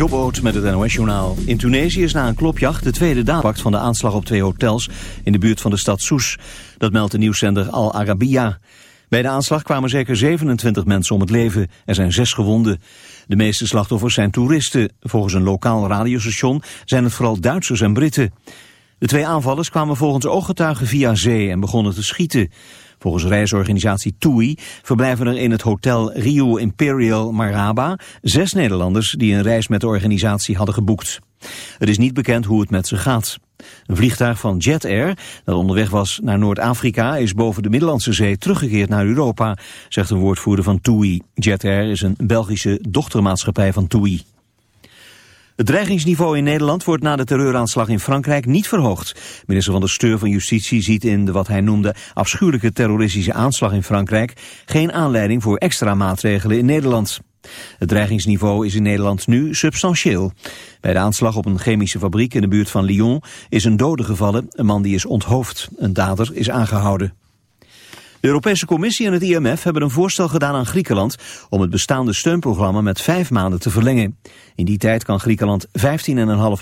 Jobboot met het NOS-journaal. In Tunesië is na een klopjacht de tweede daad van de aanslag op twee hotels in de buurt van de stad Sousse. Dat meldt de nieuwszender Al Arabiya. Bij de aanslag kwamen zeker 27 mensen om het leven. Er zijn zes gewonden. De meeste slachtoffers zijn toeristen. Volgens een lokaal radiostation zijn het vooral Duitsers en Britten. De twee aanvallers kwamen volgens ooggetuigen via zee en begonnen te schieten. Volgens reisorganisatie TUI verblijven er in het hotel Rio Imperial Maraba zes Nederlanders die een reis met de organisatie hadden geboekt. Het is niet bekend hoe het met ze gaat. Een vliegtuig van Jet Air, dat onderweg was naar Noord-Afrika, is boven de Middellandse Zee teruggekeerd naar Europa, zegt een woordvoerder van TUI. Jet Air is een Belgische dochtermaatschappij van TUI. Het dreigingsniveau in Nederland wordt na de terreuraanslag in Frankrijk niet verhoogd. Minister van de Steur van Justitie ziet in de wat hij noemde afschuwelijke terroristische aanslag in Frankrijk geen aanleiding voor extra maatregelen in Nederland. Het dreigingsniveau is in Nederland nu substantieel. Bij de aanslag op een chemische fabriek in de buurt van Lyon is een dode gevallen, een man die is onthoofd. Een dader is aangehouden. De Europese Commissie en het IMF hebben een voorstel gedaan aan Griekenland om het bestaande steunprogramma met vijf maanden te verlengen. In die tijd kan Griekenland 15,5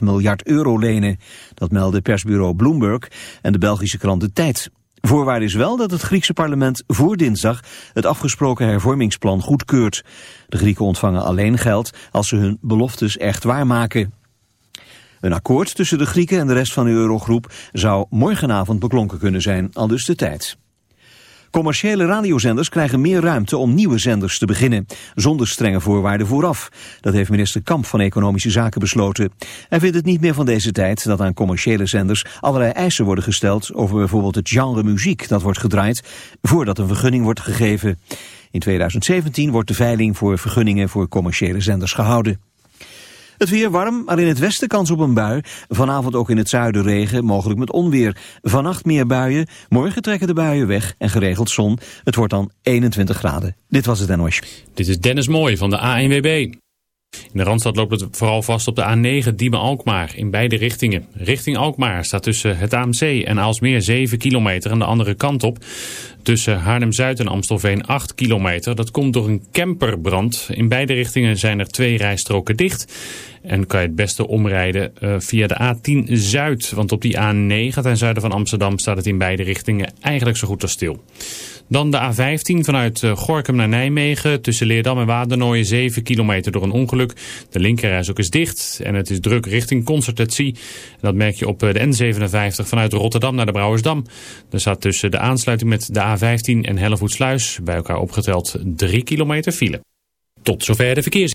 miljard euro lenen. Dat meldde persbureau Bloomberg en de Belgische krant De Tijd. Voorwaarde is wel dat het Griekse parlement voor dinsdag het afgesproken hervormingsplan goedkeurt. De Grieken ontvangen alleen geld als ze hun beloftes echt waarmaken. Een akkoord tussen de Grieken en de rest van de eurogroep zou morgenavond beklonken kunnen zijn, al dus de tijd. Commerciële radiozenders krijgen meer ruimte om nieuwe zenders te beginnen, zonder strenge voorwaarden vooraf. Dat heeft minister Kamp van Economische Zaken besloten. Hij vindt het niet meer van deze tijd dat aan commerciële zenders allerlei eisen worden gesteld over bijvoorbeeld het genre muziek dat wordt gedraaid, voordat een vergunning wordt gegeven. In 2017 wordt de veiling voor vergunningen voor commerciële zenders gehouden. Het weer warm, maar in het westen kans op een bui. Vanavond ook in het zuiden regen, mogelijk met onweer. Vannacht meer buien, morgen trekken de buien weg en geregeld zon. Het wordt dan 21 graden. Dit was het NOS. Dit is Dennis Mooij van de ANWB. In de Randstad loopt het vooral vast op de A9 Diemen-Alkmaar in beide richtingen. Richting Alkmaar staat tussen het AMC en Aalsmeer 7 kilometer aan de andere kant op. Tussen Haarlem-Zuid en Amstelveen 8 kilometer. Dat komt door een camperbrand. In beide richtingen zijn er twee rijstroken dicht. En kan je het beste omrijden uh, via de A10 Zuid. Want op die A9 ten zuiden van Amsterdam staat het in beide richtingen eigenlijk zo goed als stil. Dan de A15 vanuit eh, Gorkum naar Nijmegen. Tussen Leerdam en Wadernooien 7 kilometer door een ongeluk. De linkerreis ook is dicht en het is druk richting concertatie. Dat merk je op eh, de N57 vanuit Rotterdam naar de Brouwersdam. Er staat tussen de aansluiting met de A15 en Hellevoetsluis bij elkaar opgeteld 3 kilometer file. Tot zover de verkeers.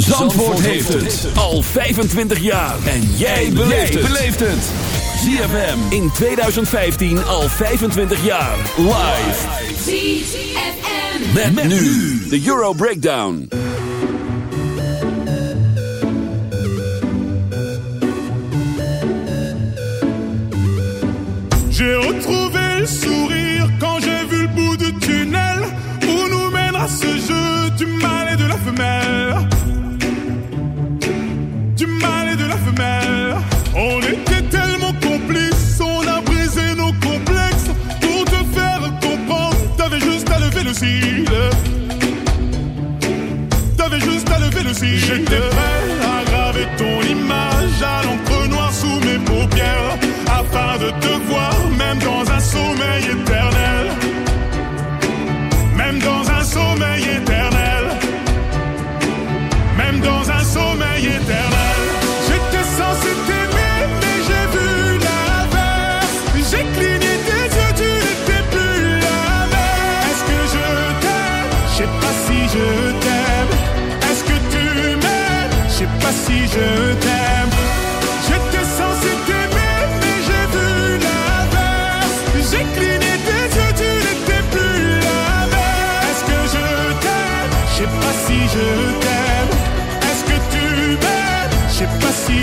Zandvoort heeft het al 25 jaar. En jij beleeft het. ZFM in 2015 al 25 jaar. Live. ZFM. Met, met nu de Euro Breakdown. J'ai retrouvé le sourire quand j'ai vu le bout du tunnel où nous mènera ce jeu du mal et de la femelle. Et de la femelle. On était tellement complices, on a brisé nos complexes pour te faire comprendre. T'avais juste à lever le cil. T'avais juste à lever le cil. J'étais prêt à ton image à l'encre noire sous mes paupières afin de te voir même dans un sommeil éternel.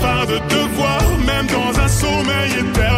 Afin de te voir, même dans un sommeil éternel.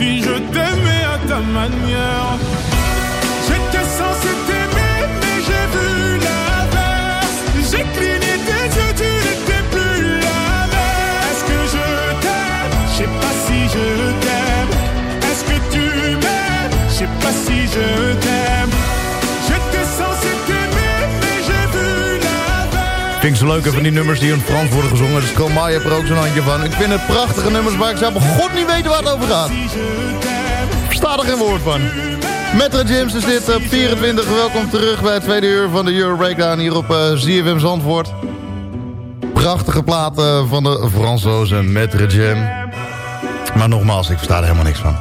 Si je t'aimais à ta manière. J'étais censé t'aimer, mais j'ai vu Vind ik zo leuk van die nummers die in Frans worden gezongen. Dus Stromae heeft er ook zo'n handje van. Ik vind het prachtige nummers, maar ik zou op god niet weten waar het over gaat. Si je t'aime. Ik sta er geen woord van. Metro James is dit op 24. Welkom terug bij het tweede uur van de Euro Breakdown hier op eh ZFM Zandvoort. Prachtige platen van de Fransozen Metro Jam. Maar nogmaals, ik versta er helemaal niks van.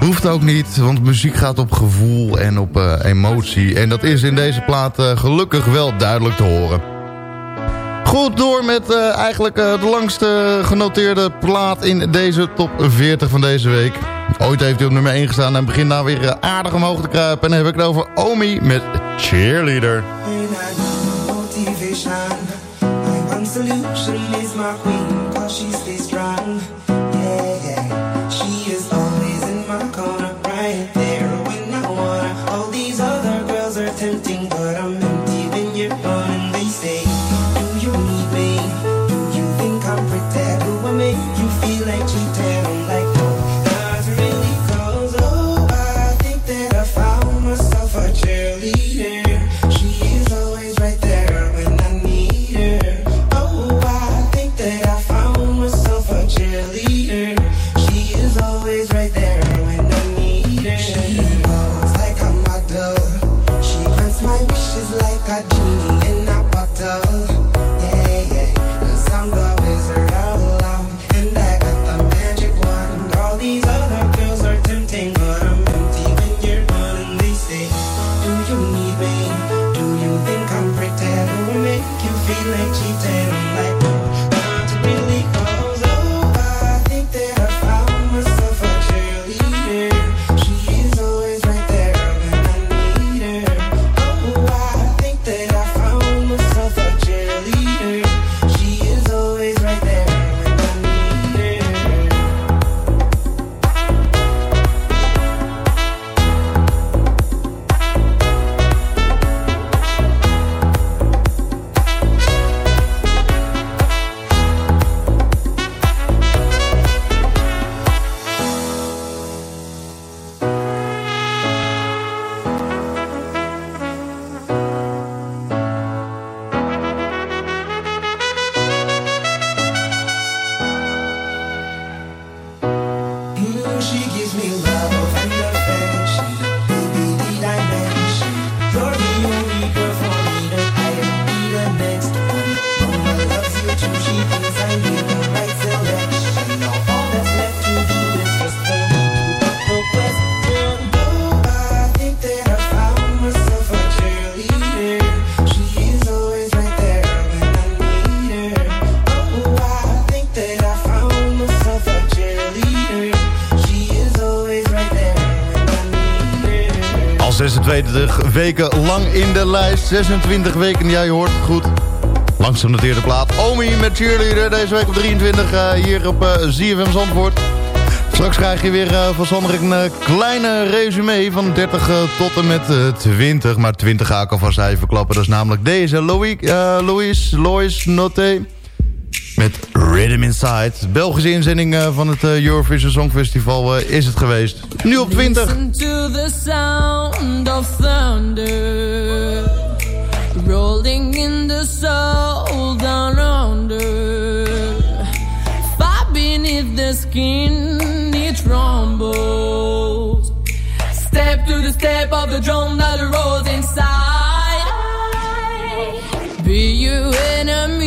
Hoeft ook niet, want muziek gaat op gevoel en op eh, emotie. En dat is in deze plaat eh, gelukkig wel duidelijk te horen. Goed, door met eh, eigenlijk eh, de langste genoteerde plaat in deze top 40 van deze week. Ooit heeft hij op nummer 1 gestaan en begint nou weer eh, aardig omhoog te kruipen. En dan heb ik het over Omi met Cheerleader. Motivation, my queen, cause she weken lang in de lijst. 26 weken, ja je hoort het goed. Langs genoteerde plaat. Omi met Cheerleader deze week op 23 uh, hier op uh, ZFM Zandvoort. Straks krijg je weer uh, van Sander een kleine resume van 30 uh, tot en met 20. Maar 20 ga ik alvast even klappen. Dat is namelijk deze. Louis, Louis, Lois Noté. Rhythm Inside. Belgische inzending van het Eurovision Songfestival is het geweest. Nu op 20. Listen to the sound of thunder Rolling in the soul down under Far beneath the skin it rumbles Step to the step of the drum that rolls inside Be you enemy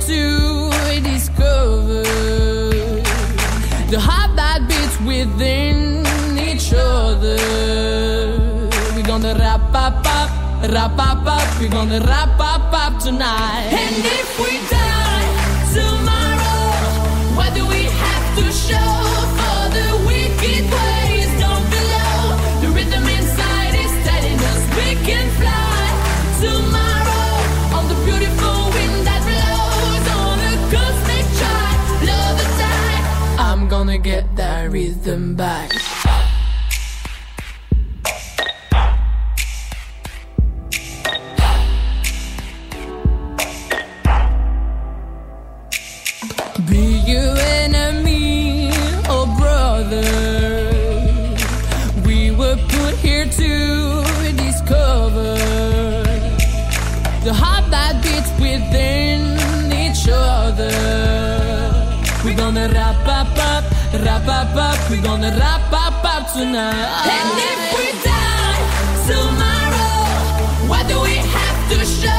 to discover The heart that beats within each other. We're gonna wrap up up, wrap up up. We're gonna wrap up up tonight. And if we die that rhythm back up We're gonna wrap up up tonight. And if we die tomorrow What do we have to show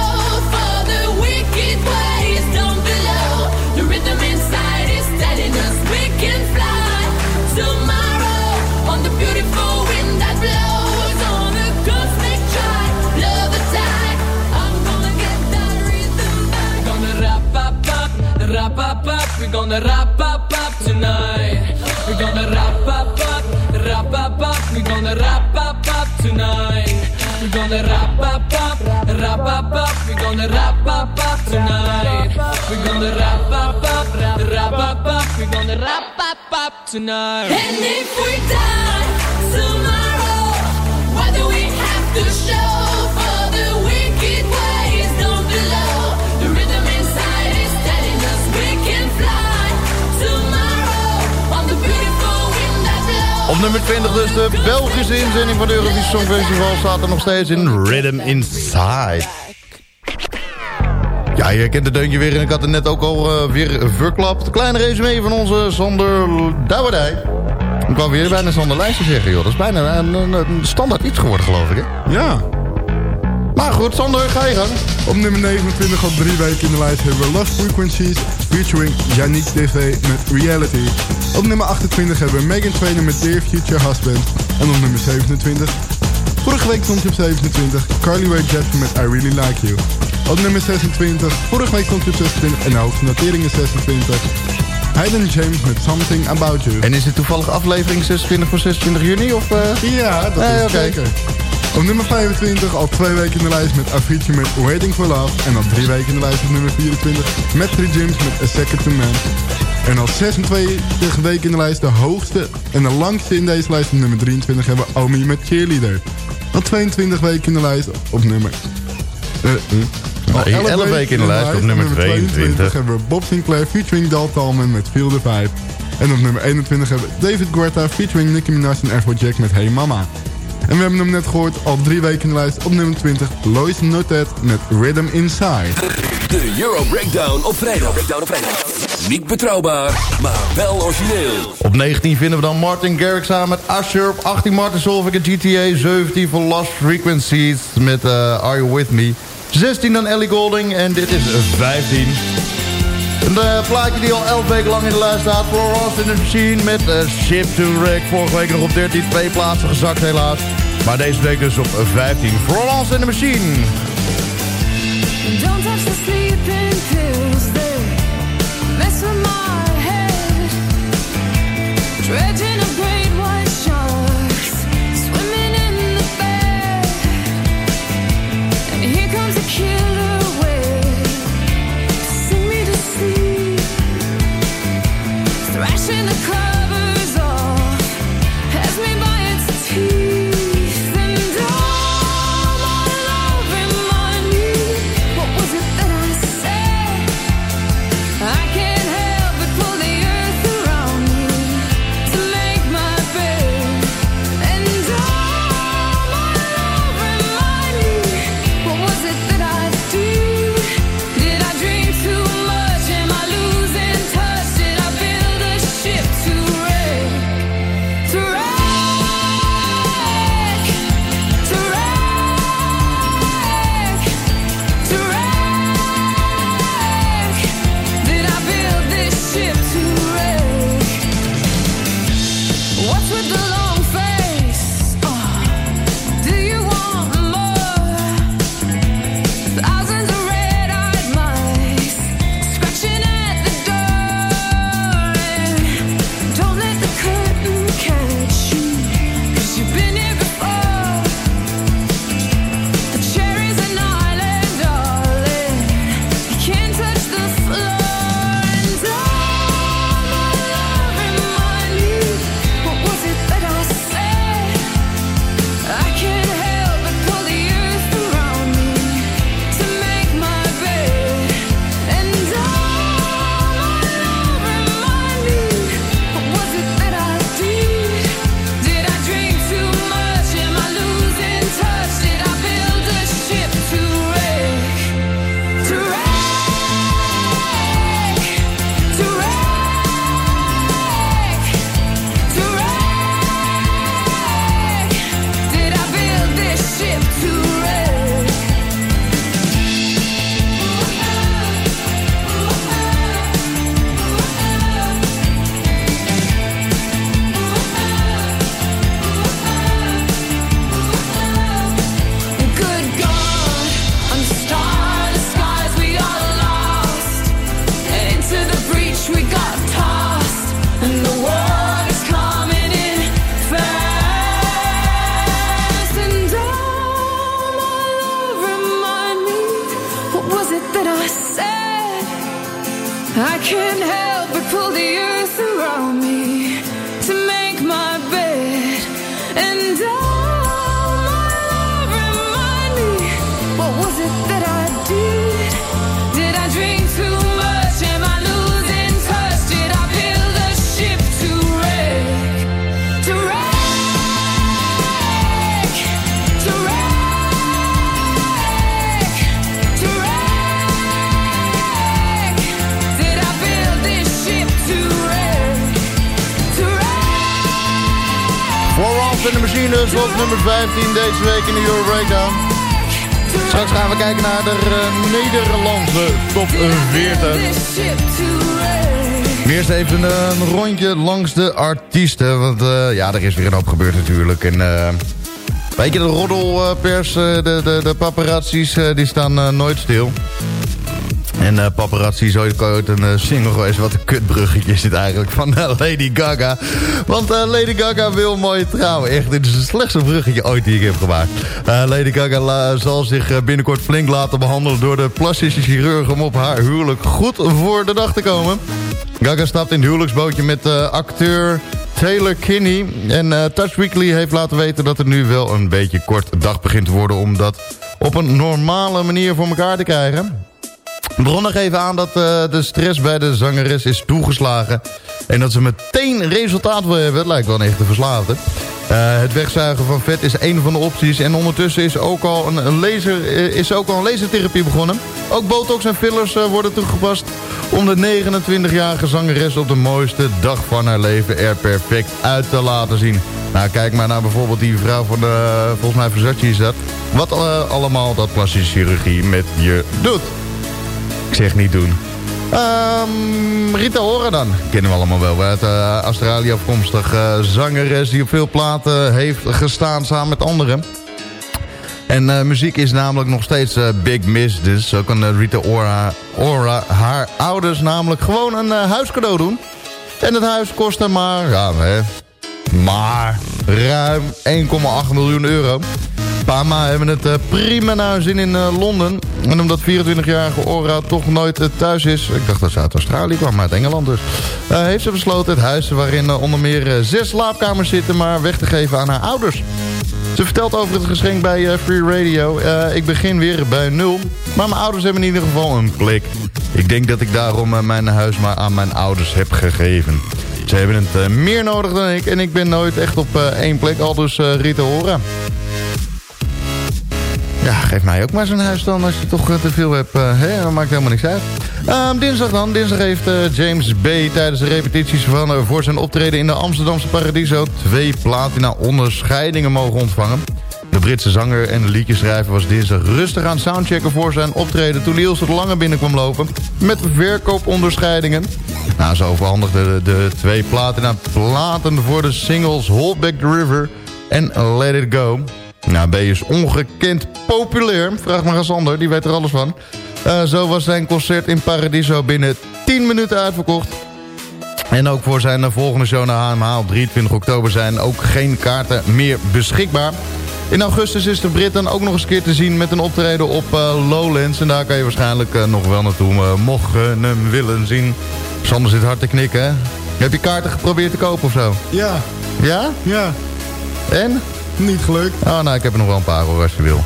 gonna wrap up up, wrap up up We're gonna rap up up tonight We're gonna wrap up up, wrap up up We're gonna wrap up up tonight And if we die tomorrow What do we have to show Op nummer 20 dus de Belgische inzending van het Eurovisie Songfestival staat er nog steeds in Rhythm Inside. Ja, je kent het deuntje weer en ik had het net ook al uh, weer verklapt. Kleine resume van onze Sander Douwerdij. Ik kwam weer bijna Sander Lijstje zeggen, joh. Dat is bijna een, een, een standaard iets geworden, geloof ik, hè? Ja. Maar goed, Sander, ga je gang. Op nummer 29 al drie weken in de lijst hebben we Lost Frequencies featuring Yannick DV met Reality. Op nummer 28 hebben we Megan Trainor met Dear Future Husband. En op nummer 27, vorige week stond hij op 27, Carly Rae Jepsen met I Really Like You. Op nummer 26, vorige week stond hij op 26 en de hoogste notering is 26. Hayden James met Something About You. En is dit toevallig aflevering 26 voor 26 juni? Of, uh... Ja, dat Nee, is oké. zeker. Op nummer 25 al twee weken in de lijst met Avicii met Waiting for Love. En al drie weken in de lijst op nummer 24 met James met A Second to Man. En al 26 weken in de lijst de hoogste en de langste in deze lijst op nummer 23 hebben we Omi met Cheerleader. Al 22 weken in de lijst op nummer... eh, al Nee, 11 weken in de lijst op nummer 22. hebben we Bob Sinclair featuring Dal Talman met Feel the Vibe. En op nummer 21 hebben we David Guetta featuring Nicki Minaj en Afrojack met Hey Mama. En we hebben hem net gehoord, al drie weken in de lijst op nummer 20, Lois Notet met Rhythm Inside. De Euro Breakdown op vrijdag. Breakdown op vrijdag. Niet betrouwbaar, maar wel origineel. Op 19 vinden we dan Martin Garrix samen met Usher. Op 18 Martin Solveig en GTA. 17 voor Lost Frequencies met uh, Are You With Me. 16 dan Ellie Golding en dit is 15. Een uh, plaatje die al 11 weken lang in de lijst staat. Florence in the Machine met uh, Ship to Wreck. Vorige week nog op 13, twee plaatsen gezakt helaas. Maar deze week dus op 15. Florence in the Machine. Don't touch the sleeping Treasure op nummer 15 deze week in de Euro Breakdown. Straks gaan we kijken naar de eh, Nederlandse top 40. This ship to wreck? Maar Eerst even een rondje langs de artiesten. Want eh, ja, er is weer een hoop gebeurd natuurlijk. En eh, weet je, de roddelpers, eh, de, de, de paparazzi's, eh, die staan eh, nooit stil. En eh paparazzi is ooit een eh, single geweest. Wat een kutbruggetje is dit eigenlijk van eh, Lady Gaga. Want Lady Gaga wil mooi trouwen. Echt, dit is het slechtste bruggetje ooit die ik heb gemaakt. Lady Gaga zal zich binnenkort flink laten behandelen... door de plastische chirurg om op haar huwelijk goed voor de dag te komen. Gaga stapt in het huwelijksbootje met acteur Taylor Kinney. En Touch Weekly heeft laten weten dat het nu wel een beetje kort dag begint te worden... om dat op een normale manier voor elkaar te krijgen. Begon nog aan dat eh, de stress bij de zangeres is toegeslagen. En dat ze meteen resultaat wil hebben. Lijkt wel een echte verslaafde. Eh, het wegzuigen van vet is een van de opties. En ondertussen is ook al een, een laser, eh, is ook al een lasertherapie begonnen. Ook botox en fillers worden toegepast... om de 29-jarige zangeres op de mooiste dag van haar leven er perfect uit te laten zien. Nou, kijk maar naar bijvoorbeeld die vrouw van de... volgens mij Versace is dat. Wat allemaal dat plastische chirurgie met je doet. Ik zeg niet doen. Ehm, Rita Ora dan. Kennen we allemaal wel. Uit eh, Australië afkomstig eh, zangeres die op veel platen heeft gestaan samen met anderen. En eh, muziek is namelijk nog steeds big miss. Dus zo kan Rita Ora, Ora haar ouders namelijk gewoon een huiscadeau doen. En het huis kostte maar, ja, hè, maar ruim 1,8 miljoen euro. Pama hebben het prima naar hun zin in Londen. En omdat 24-jarige Ora toch nooit eh, thuis is... ik dacht dat ze uit Australië kwam, maar uit Engeland dus... eh, heeft ze besloten het huis waarin eh, onder meer zes slaapkamers zitten... maar weg te geven aan haar ouders. Ze vertelt over het geschenk bij Free Radio. Ik begin weer bij nul. Maar mijn ouders hebben in ieder geval een plek. Ik denk dat ik daarom mijn huis maar aan mijn ouders heb gegeven. Ze hebben het meer nodig dan ik. En ik ben nooit echt op één plek. Al dus Rita Ora. Ja, geef mij ook maar zo'n huis dan als je toch eh, te veel hebt. eh, hè? Dat maakt helemaal niks uit. Ehm, dinsdag dan. Dinsdag heeft eh, James B. tijdens de repetities van, voor zijn optreden in de Amsterdamse Paradiso... twee platina onderscheidingen mogen ontvangen. De Britse zanger en liedjeschrijver was dinsdag rustig aan het soundchecken voor zijn optreden... toen Ilse de Lange binnenkwam lopen met verkooponderscheidingen. Nou, zo overhandigde de, de twee platina platen voor de singles Hold Back the River en Let It Go... Nou, B is ongekend populair. Vraag maar aan Sander, die weet er alles van. Eh, zo was zijn concert in Paradiso binnen 10 minuten uitverkocht. En ook voor zijn volgende show naar HMH op 23 oktober zijn ook geen kaarten meer beschikbaar. In augustus is de Brit dan ook nog eens een keer te zien met een optreden op eh, Lowlands. En daar kan je waarschijnlijk eh, nog wel naartoe, uh, mocht je hem willen zien. Sander zit hard te knikken, hè? Heb je kaarten geprobeerd te kopen of zo? Ja, Ja? ja, En? Niet gelukt. Oh, nou, ik heb er nog wel een paar hoor, als je wil.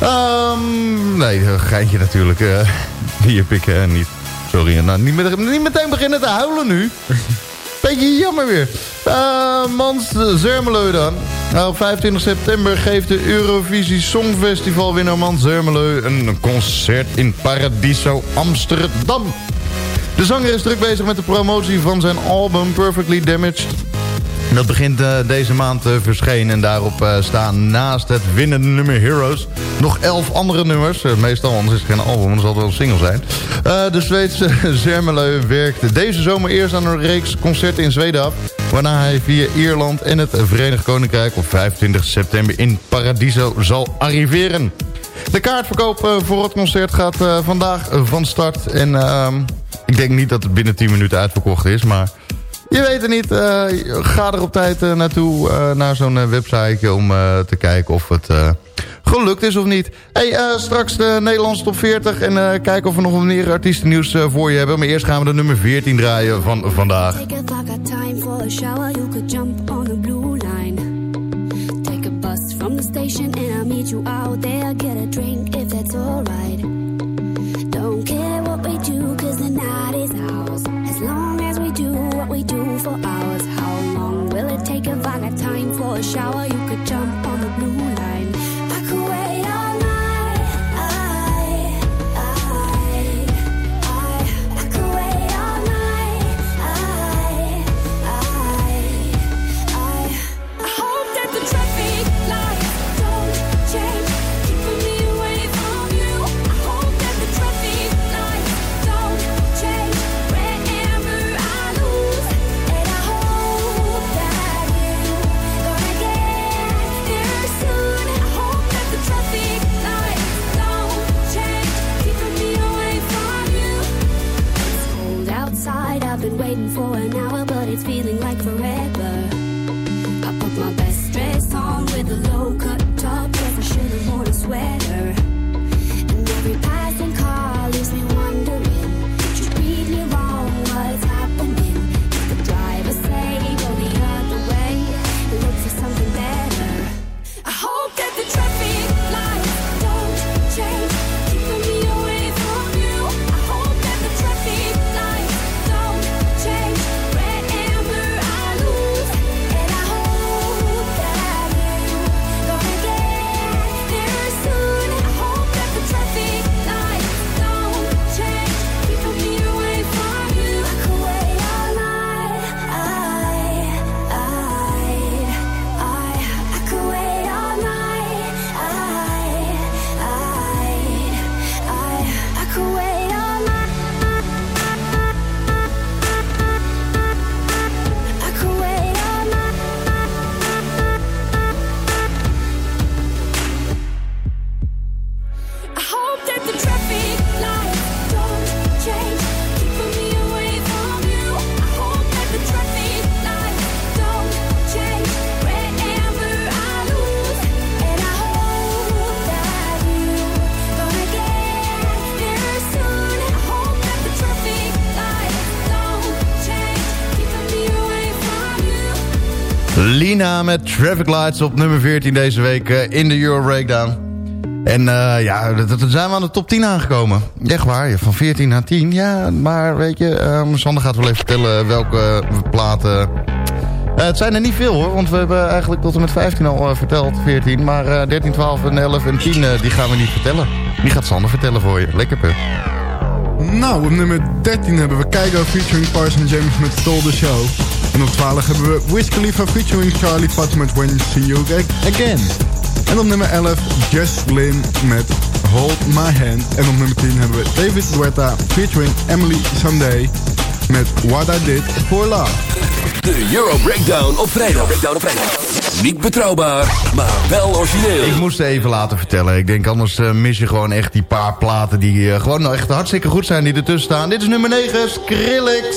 Ehm, nee, een geintje natuurlijk. eh, die heb ik niet. Sorry, nou, niet, met, niet meteen beginnen te huilen nu. Beetje jammer weer. Uh, Mans Zermeleu dan. Nou, op 25 september geeft de Eurovisie Songfestival winnaar Mans Zermeleu een concert in Paradiso Amsterdam. De zanger is druk bezig met de promotie van zijn album Perfectly Damaged. Dat begint eh, deze maand te verschenen. En daarop eh, staan naast het winnende nummer Heroes... nog elf andere nummers. Eh, meestal, anders is het geen album, dan zal het wel een single zijn. De Zweedse Zermeleu werkte deze zomer eerst aan een reeks concerten in Zweden af... waarna hij via Ierland en het Verenigd Koninkrijk... op 25 september in Paradiso zal arriveren. De kaartverkoop voor het concert gaat vandaag van start. En ehm, ik denk niet dat het binnen 10 minuten uitverkocht is, maar... Je weet het niet. eh, ga er op tijd eh, naartoe, eh, naar zo'n website... om te kijken of het gelukt is of niet. Hey, eh, straks de Nederlandse top 40... en eh, kijken of we nog meer artiestennieuws eh, voor je hebben. Maar eerst gaan we de nummer 14 draaien van vandaag. Take got time for a shower, you could jump on the blue line. Take a bus from the station and I'll meet you out there. Get a drink if that's alright. For. It's feeling like forever. Met Traffic Lights op nummer 14 deze week eh, in de Euro Breakdown. En eh, ja, dan zijn we aan de top 10 aangekomen. Echt waar, van 14 naar 10. Ja, maar weet je, ehm, Sander gaat wel even vertellen welke platen... Eh, het zijn er niet veel hoor, want we hebben eigenlijk tot en met 15 al verteld, 14. Maar eh, 13, 12 en 11 en 10, eh, die gaan we niet vertellen. Die gaat Sander vertellen voor je. Lekker puh. Nou, op nummer 13 hebben we Keigo featuring Parson James met Stole the Show. En op 12 hebben we Wiz Khalifa featuring Charlie Puth met When See You Ag- Again. En op nummer 11 Just Lynn met Hold My Hand. En op nummer 10 hebben we David Guetta featuring Emily Sunday met What I Did For Love. De Euro Breakdown op vrijdag. Breakdown op vrijdag. Niet betrouwbaar, maar wel origineel. Ik moest even laten vertellen. Ik denk anders eh, mis je gewoon echt die paar platen die eh, gewoon nou echt hartstikke goed zijn die ertussen staan. Dit is nummer 9, Skrillex.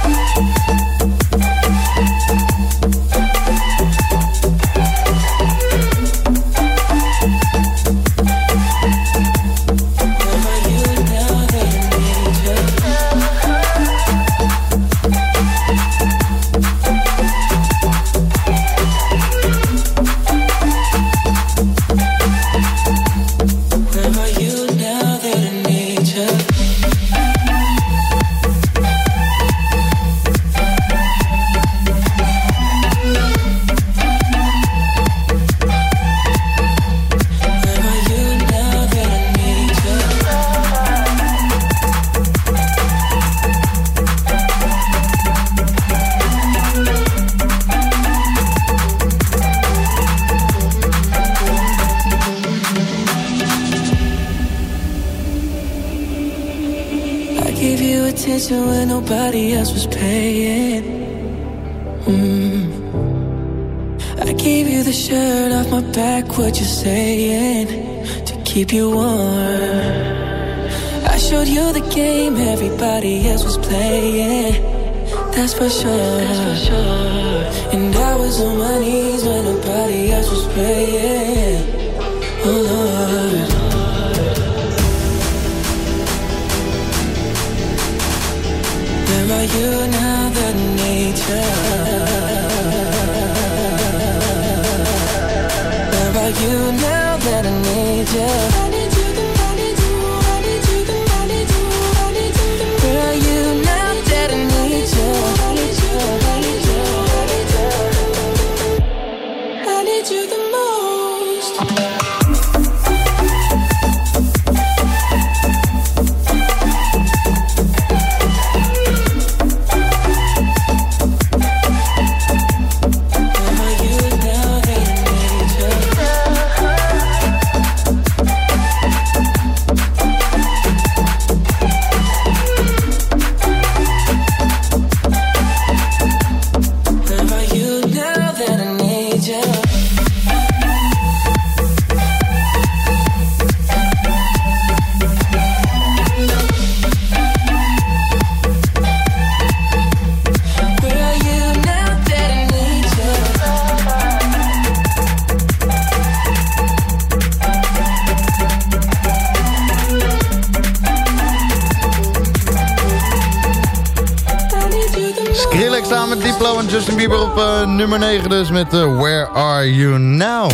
Nummer 9 dus met eh, Where Are You Now?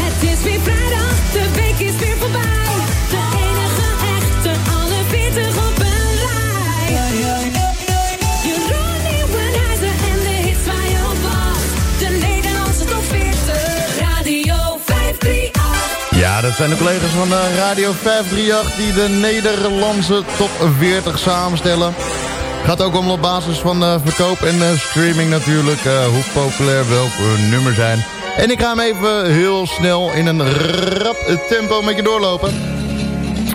Het is weer vrijdag, de week is weer voorbij. De enige echte, alle 40 op een rij. Jeroen Nieuwenhuizen en de hits waar je op wacht. De Nederlandse top 40, Radio 538. Ja, dat zijn de collega's van eh, Radio 538 die de Nederlandse top 40 samenstellen. Gaat ook om op basis van eh, verkoop en eh, streaming natuurlijk, eh, hoe populair welke nummers zijn. En ik ga hem even heel snel in een rap tempo met je doorlopen.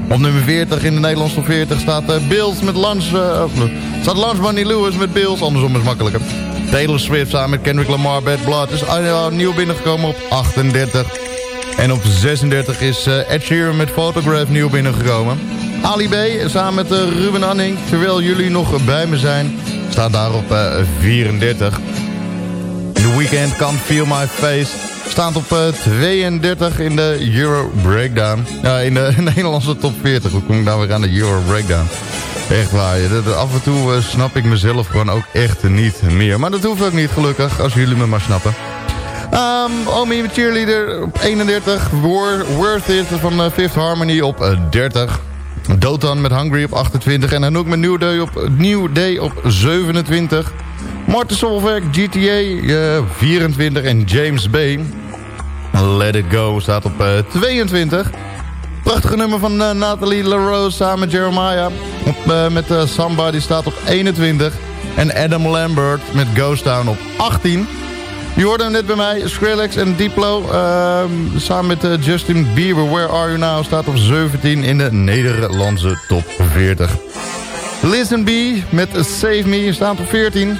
Op nummer 40 in de Nederlandse top 40 staat Bills met eh, staat Lunch Money Lewis met Bills, andersom is makkelijker. Taylor Swift samen met Kendrick Lamar, Bad Blood is nieuw binnengekomen op 38. En op 36 is Ed Sheeran met Photograph nieuw binnengekomen. Ali B samen met eh, Ruben Anning, terwijl jullie nog bij me zijn, staat daar op eh, 34. The Weeknd Can't Feel My Face staat op eh, 32 in de Euro Breakdown. Ja, in de Nederlandse top 40. Hoe kom ik nou weer aan de Euro Breakdown? Echt waar. Af en toe eh, snap ik mezelf gewoon ook echt niet meer. Maar dat hoeft ook niet gelukkig, als jullie me maar snappen. Um, Omi Cheerleader op 31. Wor- Worth It van eh, Fifth Harmony op eh, 30. Dotan met Hungry op 28. En Anouk met New Day op, New Day op 27. Martin Solveig, GTA eh, 24. En James Bay. Let It Go staat op eh, 22. Prachtige nummer van eh, Nathalie LaRose samen met Jeremiah. Eh, met eh, Somebody staat op 21. En Adam Lambert met Ghost Town op 18. Je hoorde hem net bij mij, Skrillex en Diplo. ehm, samen met eh, Justin Bieber, Where Are You Now, staat op 17 in de Nederlandse top 40. Listen B met Save Me staat op 14.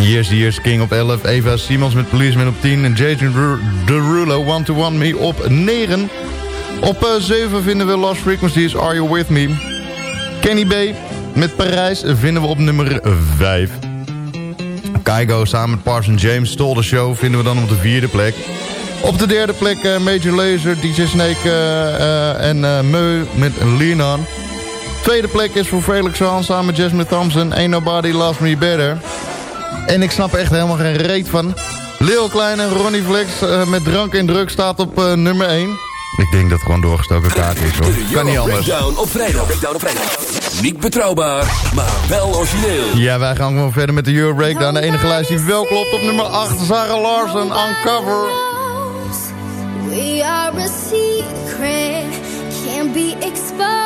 Years Years King op 11. Eva Simons met Policeman op 10. En Jason Ru- Derulo, One to One Me op 9. Op eh, 7 vinden we Lost Frequencies, Are You With Me? Kenny B met Parijs vinden we op nummer 5. Kaigo samen met Parson James, Stole the Show, vinden we dan op de vierde plek. Op de derde plek eh, Major Lazer, DJ Snake eh, eh, en Meu met Lean On. Tweede plek is voor Felix Jean samen met Jasmine Thompson, Ain't Nobody Loves Me Better. En ik snap echt helemaal geen reet van. Lil Klein en Ronnie Flex met drank en druk staat op nummer 1. Ik denk dat het gewoon doorgestoken kaart is hoor. De Kan niet anders. Breakdown op vrijdag. Breakdown op vrijdag. Niet betrouwbaar, maar wel origineel. Ja, wij gaan gewoon verder met de Euro Breakdown. De enige lijst die wel klopt op nummer 8. Sarah Larsen, Uncover. We are a secret, can't be exposed.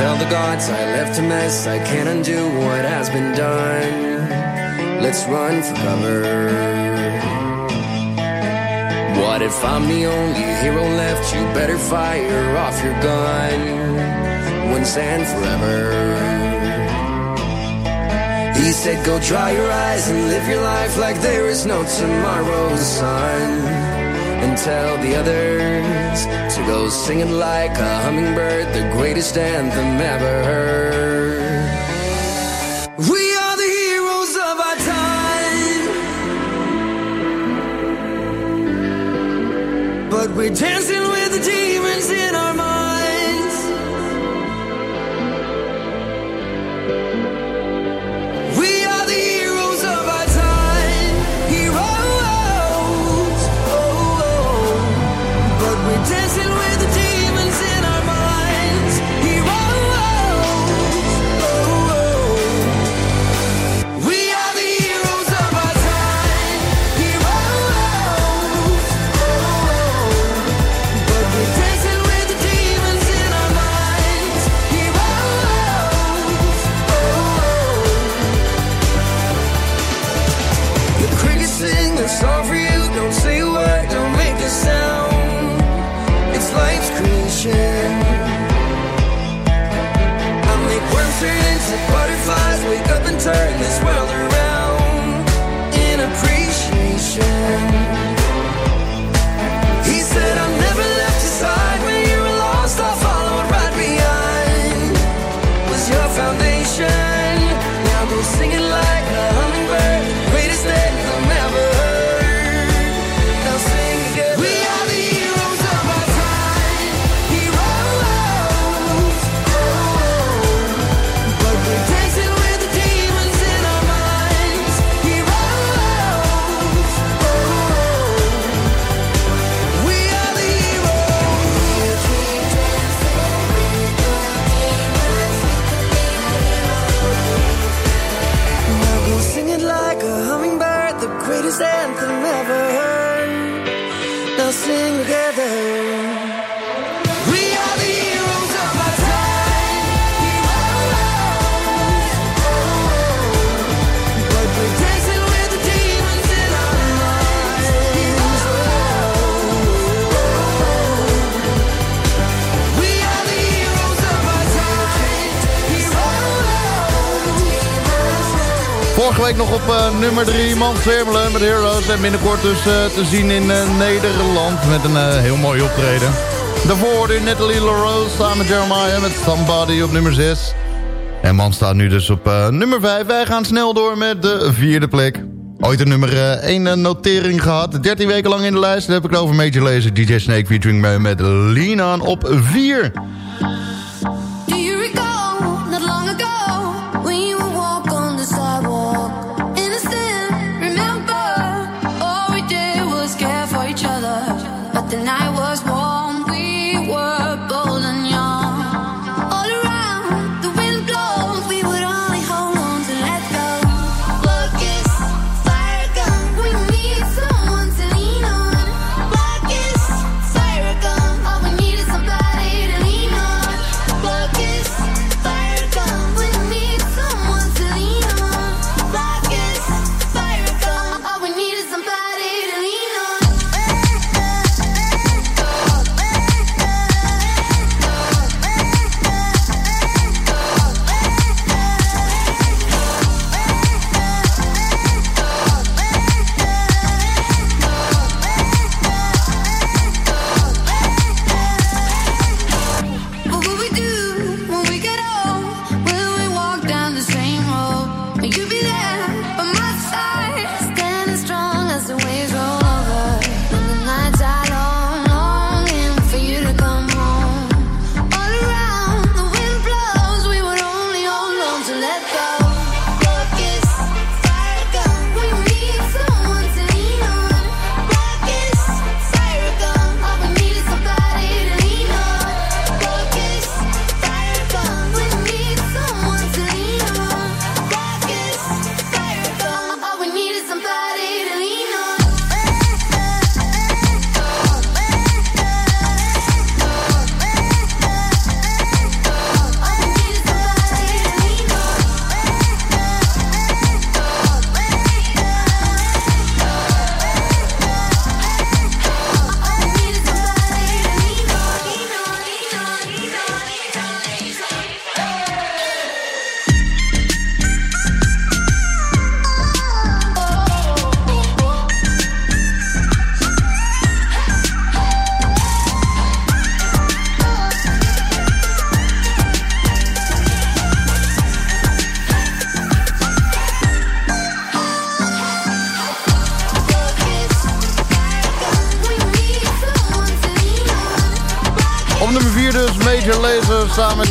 Tell the gods I left a mess. I can't undo what has been done. Let's run for cover. What if I'm the only hero left? You better fire off your gun once and forever. He said, Go dry your eyes and live your life like there is no tomorrow, son. And tell the others to go singing like a hummingbird, the greatest anthem ever heard. We are the heroes of our time. But we're dancing with the demons in our Vorige week nog op eh, nummer 3, Man Vermelen met Heroes. En binnenkort dus eh, te zien in eh, Nederland met een heel mooi optreden. Daarvoor u Natalie LaRose samen met Jeremiah met Somebody op nummer 6. En Man staat nu dus op nummer 5. Wij gaan snel door met de vierde plek. Ooit een nummer 1 notering gehad. 13 weken lang in de lijst. Dan heb ik het over Major Lazer, DJ Snake featuring me met Lina op 4.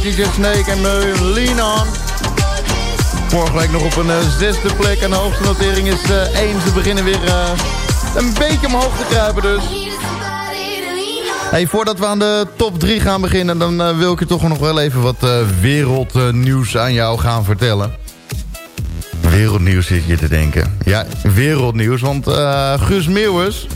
DJ Snake en Lean On. Vorige week nog op een uh, zesde plek en de hoogste notering is uh, 1. Ze beginnen weer uh, een beetje omhoog te kruipen dus. Hey, voordat we aan de top 3 gaan beginnen... dan wil ik je toch nog wel even wat wereldnieuws aan jou gaan vertellen. Wereldnieuws zit je te denken. Ja, wereldnieuws, want uh, Guus Meeuwers...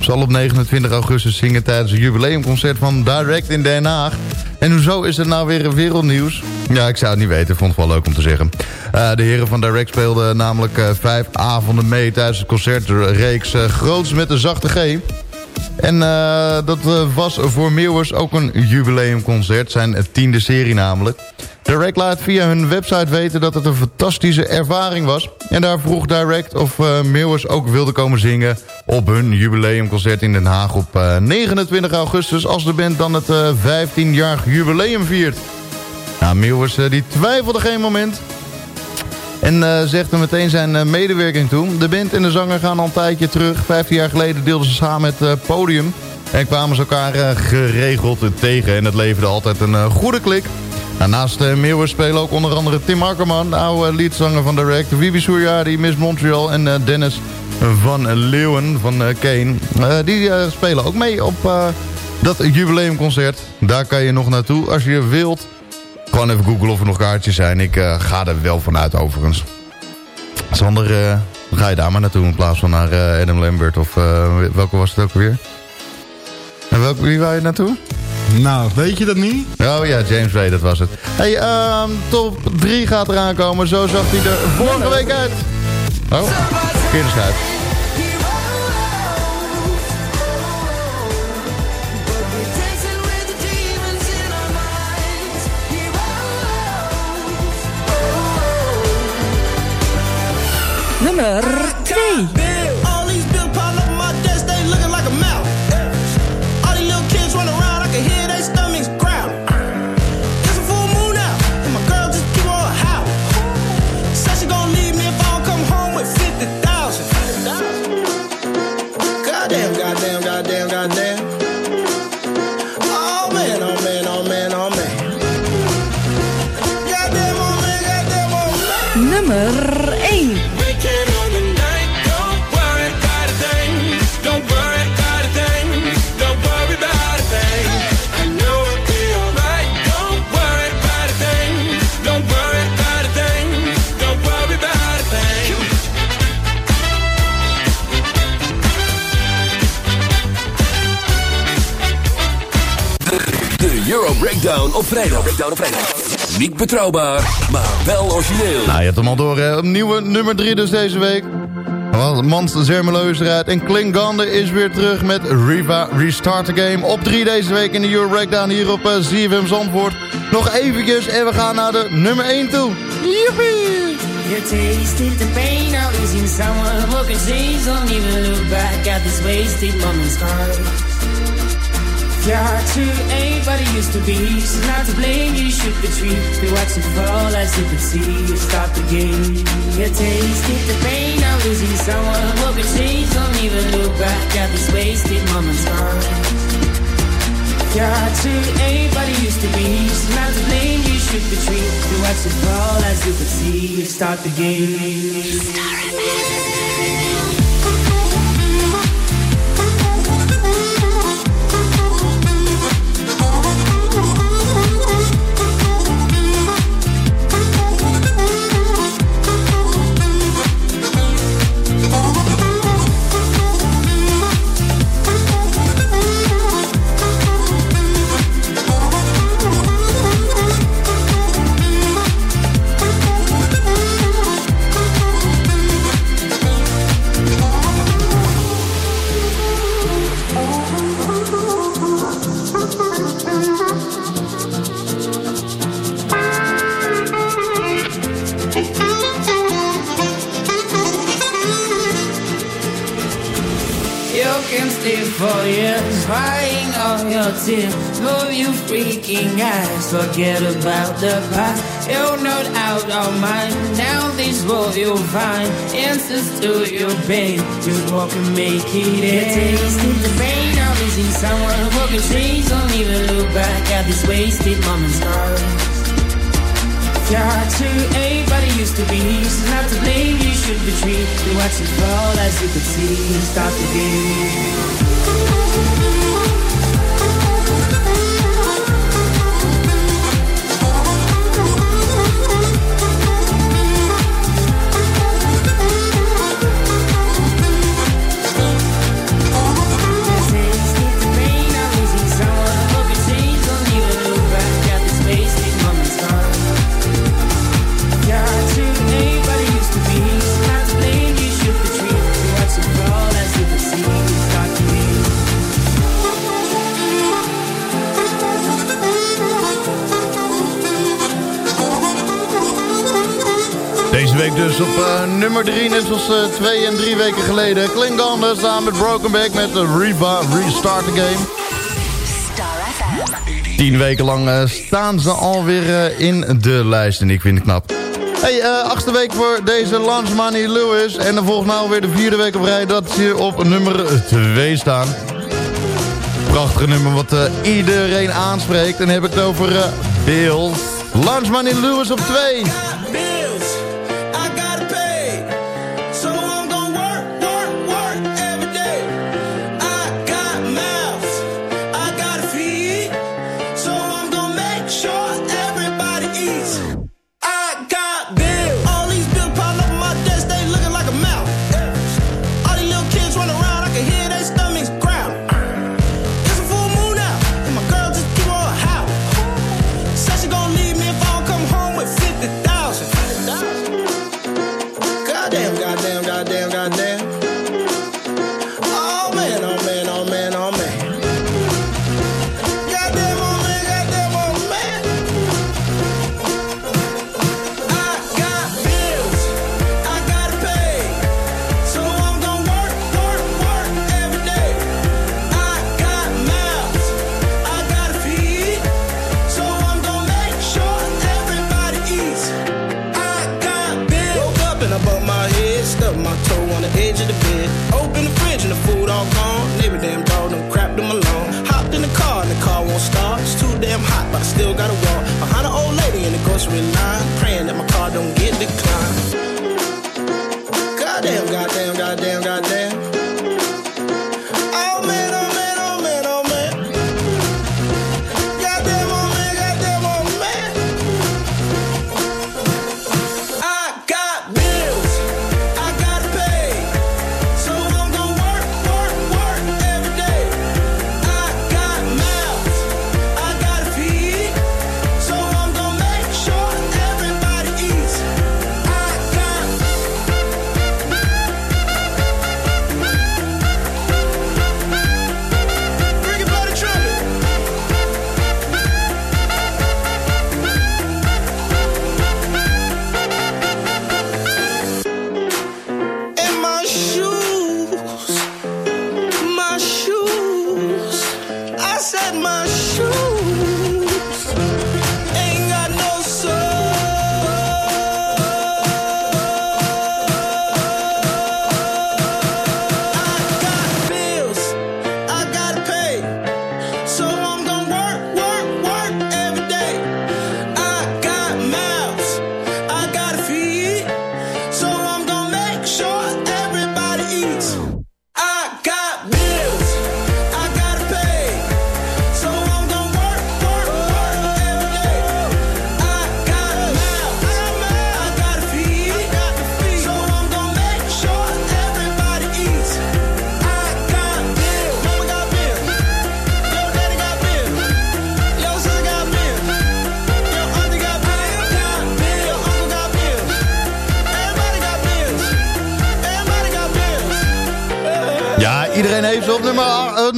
zal op 29 augustus zingen tijdens een jubileumconcert van Direct in Den Haag. En hoezo is het nou weer wereldnieuws? Ja, ik zou het niet weten, vond het wel leuk om te zeggen. Uh, de heren van Direct speelden namelijk uh, vijf avonden mee... tijdens de concertreeks uh, Groots met de zachte G... En dat was voor Meeuwers ook een jubileumconcert. Zijn tiende serie namelijk. Direct laat via hun website weten dat het een fantastische ervaring was. En daar vroeg Direct of uh, Meeuwers ook wilde komen zingen... op hun jubileumconcert in Den Haag op 29 augustus... als de band dan het 15-jarig jubileum viert. Nou, Meeuwers die twijfelde geen moment... En zegt er meteen zijn medewerking toe. De band en de zanger gaan al een tijdje terug. Vijftien jaar geleden deelden ze samen het podium. En kwamen ze elkaar geregeld tegen. En het leverde altijd een goede klik. Nou, naast uh, Meeuwen spelen ook onder andere Tim Akkerman... de oude leadzanger van Direct. Wibi Souriadi, Miss Montreal en Dennis van Leeuwen van Kane. die spelen ook mee op dat jubileumconcert. Daar kan je nog naartoe als je wilt... Gewoon even googlen of er nog kaartjes zijn. Ik ga er wel vanuit overigens. Sander, ga je daar maar naartoe in plaats van naar Adam Lambert of welke was het ook weer? En welke, wie wou je naartoe? Nou, weet je dat niet? Oh ja, James Way, dat was het. Hey, uh, top 3 gaat eraan komen. Zo zag hij er vorige week uit. Oh, verkeerde schuif. nummer 2. Breakdown op vrijdag. Breakdown op vrijdag. Niet betrouwbaar, maar wel origineel. Nou, je hebt hem al door, hè. Nieuwe nummer 3 dus deze week. Mans Zermeleus eruit. En Klingander is weer terug met Riva Restart the Game. Op 3 deze week in de Euro Breakdown hier op uh, ZFM Zandvoort. Nog eventjes en we gaan naar de nummer 1 toe. Joepie! You tasted the pain of losing someone who could say Don't even look back at this wasted moment's gone Your heart to ain't what it used to be. So not to blame, you should retreat. Watch it fall as you could see. You stop the game. You tasted the pain of losing someone who could change. Don't even look back at this wasted moment's gone. Your heart to ain't what it used to be. So not to blame, you should retreat. Watch it fall as you could see. You start the game. can stay for you crying all your tears. Move you freaking eyes, forget about the past. You're not out of mind. Now this world you'll find answers to your pain. Just walk and make it end. Tasted the pain of losing someone who can change. Don't even look back at these wasted moments to ain't but it used to be. So not to blame, you should be treated. Watch it fall as you could see. Stop the game. Week dus op eh, nummer 3, net zoals eh, twee en drie weken geleden. Klingon samen met Broken Back met de Reba Restart the Game. Tien weken lang eh, staan ze alweer in de lijst en ik vind het knap. Hey, eh, achtste week voor deze Lance Money Lewis. En dan volgens mij alweer de vierde week op rij dat ze op nummer 2 staan. Prachtige nummer wat eh, iedereen aanspreekt. En dan heb ik het over eh Bill. Lance Money Lewis op 2.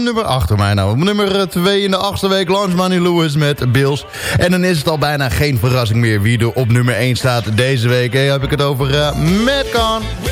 Nummer 8 voor mij nou. Op nummer 2 in de achtste week Lance Money Lewis met Bills. En dan is het al bijna geen verrassing meer wie er op nummer 1 staat deze week. Hey, heb ik het over uh.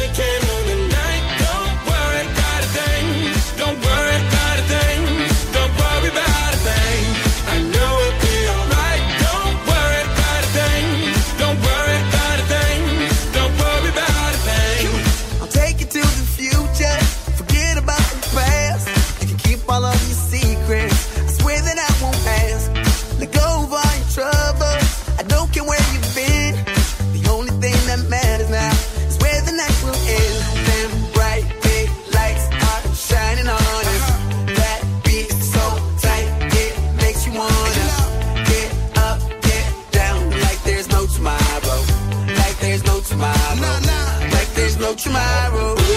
Tomorrow.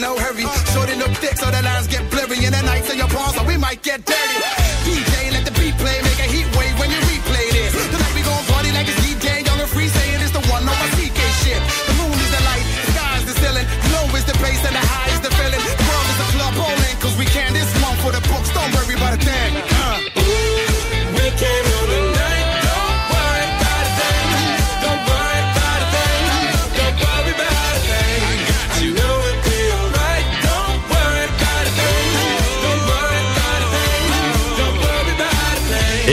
No hurry, no hurry. Short look thick so the lines get blurry. And the nights in your palms, so we might get dirty. DJ,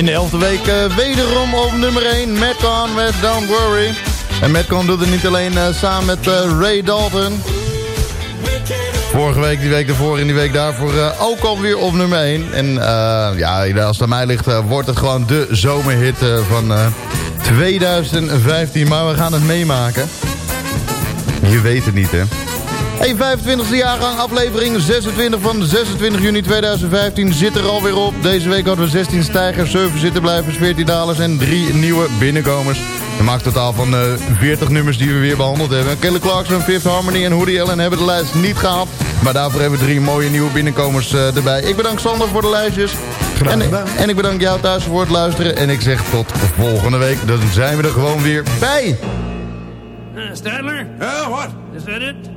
de elfde week eh, wederom op nummer 1. Metcon met Don't Worry. En Metcon doet het niet alleen eh, samen met eh, Ray Dalton. Vorige week, die week daarvoor en die week daarvoor ook alweer op nummer 1. En ja, als het aan mij ligt, wordt het gewoon de zomerhit van eh, 2015. Maar we gaan het meemaken. Je weet het niet, hè. Hey, 25e jaargang, aflevering 26 van 26 juni 2015 zit er alweer op. Deze week hadden we 16 stijgers, 7 zittenblijvers, 14 dalers en 3 nieuwe binnenkomers. Dat maakt totaal van eh 40 nummers die we weer behandeld hebben. Kelly Clarkson, Fifth Harmony en Woody Allen hebben de lijst niet gehaald. Maar daarvoor hebben we drie mooie nieuwe binnenkomers eh, erbij. Ik bedank Sander voor de lijstjes. En, en ik bedank jou thuis voor het luisteren. En ik zeg tot volgende week. Dan zijn we er gewoon weer bij. Uh, Stadler? What? Is that it?